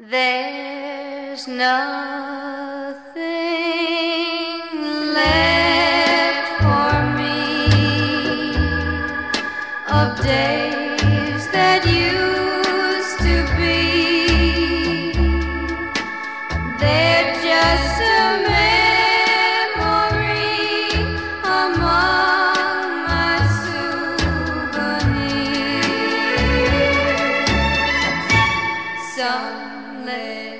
There's nothing left for me of days that used to be. They're just a memory among my souvenirs. Some letters